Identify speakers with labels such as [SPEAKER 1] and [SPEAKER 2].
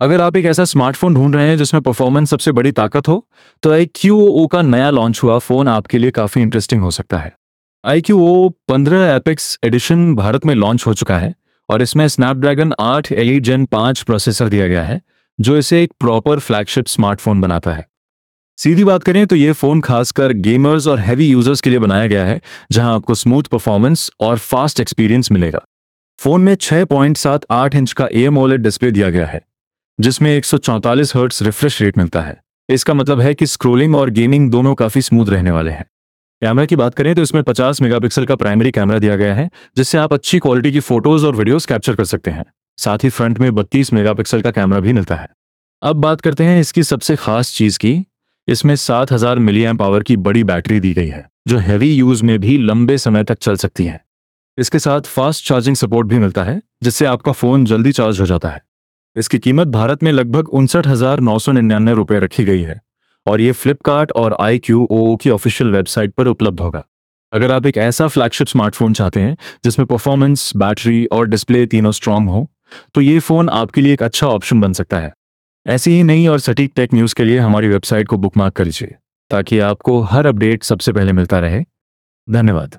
[SPEAKER 1] अगर आप एक ऐसा स्मार्टफ़ोन ढूंढ रहे हैं जिसमें परफॉर्मेंस सबसे बड़ी ताकत हो तो आई क्यू ओ का नया लॉन्च हुआ फ़ोन आपके लिए काफ़ी इंटरेस्टिंग हो सकता है। आई क्यू ओ पंद्रह एपिक्स एडिशन भारत में लॉन्च हो चुका है और इसमें स्नैपड्रैगन आठ एट जेन पाँच प्रोसेसर दिया गया है, जो इसे एक प्रॉपर फ्लैगशिप स्मार्टफ़ोन बनाता है। सीधी बात करें तो ये फ़ोन खासकर गेमर्स और हैवी यूज़र्स के लिए बनाया गया है, जहाँ आपको स्मूथ परफॉर्मेंस और फास्ट एक्सपीरियंस मिलेगा। फ़ोन में 6.78 इंच का एम डिस्प्ले दिया गया है। जिसमें एक सौ रिफ्रेश रेट मिलता है। इसका मतलब है कि स्क्रोलिंग और गेमिंग दोनों काफ़ी स्मूथ रहने वाले हैं। कैमरा की बात करें तो इसमें 50 मेगापिक्सल का प्राइमरी कैमरा दिया गया है, जिससे आप अच्छी क्वालिटी की फ़ोटोज़ और वीडियोस कैप्चर कर सकते हैं। साथ ही फ्रंट में 32 मेगापिक्सल का कैमरा भी मिलता है। अब बात करते हैं इसकी सबसे खास चीज़ की। इसमें 7000 हज़ार मिली एम पावर की बड़ी बैटरी दी गई है, जो हैवी यूज़ में भी लंबे समय तक चल सकती है। इसके साथ फास्ट चार्जिंग सपोर्ट भी मिलता है, जिससे आपका फ़ोन जल्दी चार्ज हो जाता है। इसकी कीमत भारत में लगभग उनसठ हज़ार नौ सौ निन्यानवे रुपये रखी गई है और ये फ्लिपकार्ट और आई क्यू ओ की ऑफिशियल वेबसाइट पर उपलब्ध होगा। अगर आप एक ऐसा फ्लैगशिप स्मार्टफ़ोन चाहते हैं, जिसमें परफॉर्मेंस बैटरी और डिस्प्ले तीनों स्ट्रांग हो तो ये फ़ोन आपके लिए एक अच्छा ऑप्शन बन सकता है। ऐसी ही नई और सटीक टेक न्यूज़ के लिए हमारी वेबसाइट को बुकमार्क कर लीजिए ताकि आपको हर अपडेट सबसे पहले मिलता रहे। धन्यवाद।